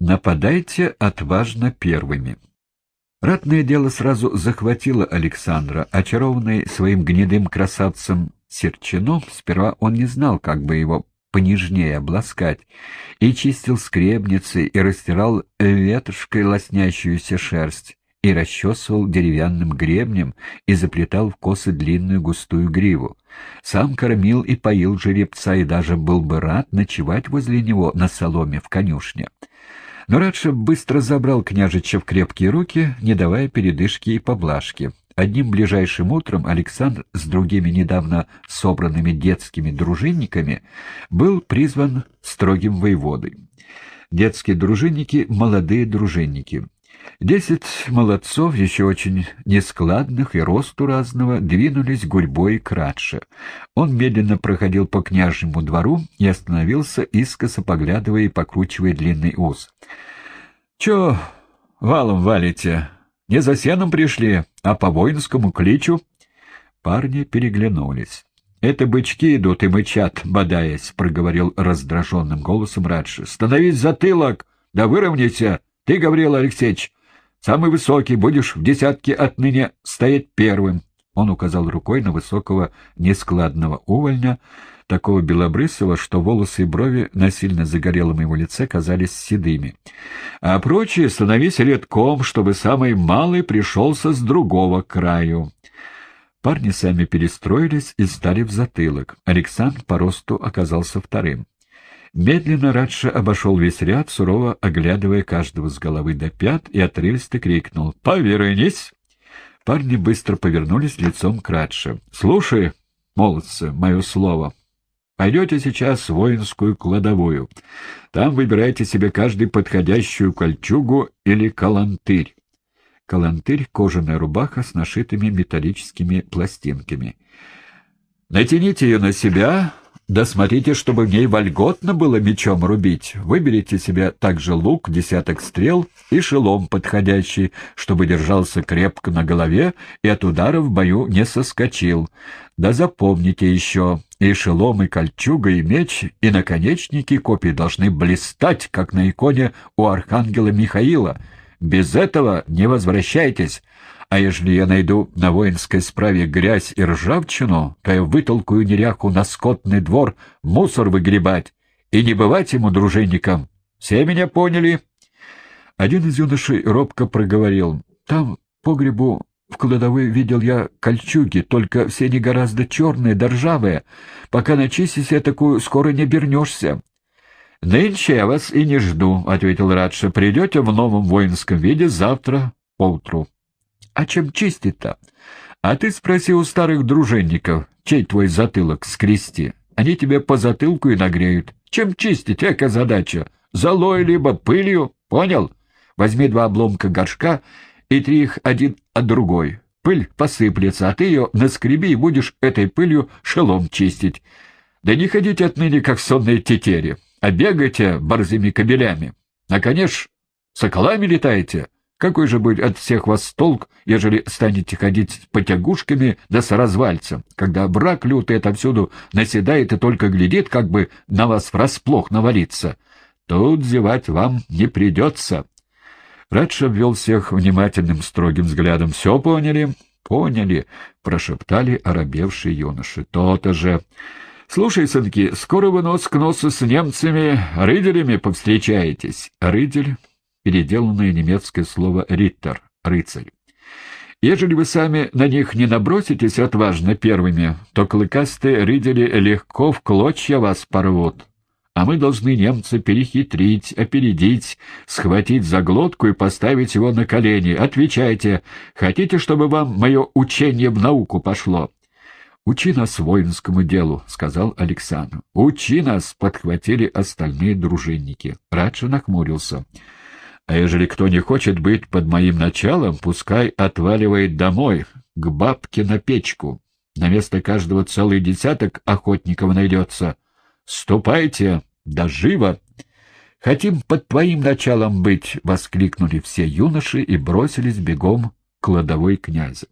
Нападайте отважно первыми. Ратное дело сразу захватило Александра. Очарованный своим гнедым красавцем Серчином, сперва он не знал, как бы его понежнее обласкать, и чистил скребницы, и растирал ветошкой лоснящуюся шерсть, и расчесывал деревянным гребнем, и заплетал в косы длинную густую гриву. Сам кормил и поил жеребца, и даже был бы рад ночевать возле него на соломе в конюшне. Но Радша быстро забрал княжича в крепкие руки, не давая передышки и поблажки. Одним ближайшим утром Александр с другими недавно собранными детскими дружинниками был призван строгим воеводой. Детские дружинники — молодые дружинники. Десять молодцов, еще очень нескладных и росту разного, двинулись гурьбой к Радше. Он медленно проходил по княжьему двору и остановился, искоса поглядывая и покручивая длинный ус. — Че валом валите? Не за сеном пришли, а по воинскому кличу? Парни переглянулись. — Это бычки идут и мычат, бодаясь, — проговорил раздраженным голосом Радши. — Становись затылок, да выровняйся! Ты, Гаврил Алексеевич, самый высокий, будешь в десятке отныне стоять первым. Он указал рукой на высокого нескладного увольня, такого белобрысого, что волосы и брови на сильно загорелом его лице казались седыми. А прочие становись редком, чтобы самый малый пришелся с другого краю. Парни сами перестроились и стали в затылок. Александр по росту оказался вторым. Медленно Радша обошел весь ряд, сурово оглядывая каждого с головы до пят, и отрывисто крикнул «Повернись!». Парни быстро повернулись лицом к Радше. «Слушай, молодцы, мое слово. Пойдете сейчас в воинскую кладовую. Там выбирайте себе каждый подходящую кольчугу или калантырь. Калантырь — кожаная рубаха с нашитыми металлическими пластинками. Натяните ее на себя, да смотрите, чтобы в ней вольготно было мечом рубить. Выберите себе также лук, десяток стрел и шелом подходящий, чтобы держался крепко на голове и от удара в бою не соскочил. Да запомните еще, и шелом, и кольчуга, и меч, и наконечники копий должны блистать, как на иконе у архангела Михаила. Без этого не возвращайтесь. А ежели я найду на воинской справе грязь и ржавчину, то я вытолкаю неряху на скотный двор мусор выгребать, и не бывать ему дружинником. Все меня поняли?» Один из юношей робко проговорил. «Там, по погребу, в кладовой видел я кольчуги, только все не гораздо черные да ржавые. Пока начистись, я такую скоро не вернешься». «Нынче я вас и не жду», — ответил Радша. «Придете в новом воинском виде завтра поутру». А чем чистить-то? А ты спроси у старых дружинников, чей твой затылок скрести. Они тебе по затылку и нагреют. Чем чистить, эка задача? Золой либо пылью, понял? Возьми два обломка горшка и три их один от другой. Пыль посыплется, а ты ее наскреби и будешь этой пылью шелом чистить. Да не ходите отныне, как сонные тетери, а бегайте борзыми кобелями. Наконец, соколами летаете. Какой же будет от всех вас толк, ежели станете ходить с потягушками да с развальцем, когда брак лютый отовсюду наседает и только глядит, как бы на вас врасплох навалиться? Тут зевать вам не придется. Радш обвел всех внимательным строгим взглядом. «Все поняли?» «Поняли», — прошептали оробевшие юноши. «То-то же...» «Слушай, сынки, скоро вы нос к носу с немцами, рыделями повстречаетесь». Рыдель переделанное немецкое слово «риттер» — «рыцарь». Ежели вы сами на них не наброситесь отважно первыми, то клыкастые рыдели легко в клочья вас порвут. А мы должны немца перехитрить, опередить, схватить за глотку и поставить его на колени. Отвечайте, хотите, чтобы вам мое учение в науку пошло? — Учи нас воинскому делу, — сказал Александр. — Учи нас, — подхватили остальные дружинники. Радша нахмурился. — а ежели кто не хочет быть под моим началом, пускай отваливает домой, к бабке на печку. На место каждого целый десяток охотников найдется. Ступайте, да живо! Хотим под твоим началом быть, — воскликнули все юноши и бросились бегом к кладовой князя.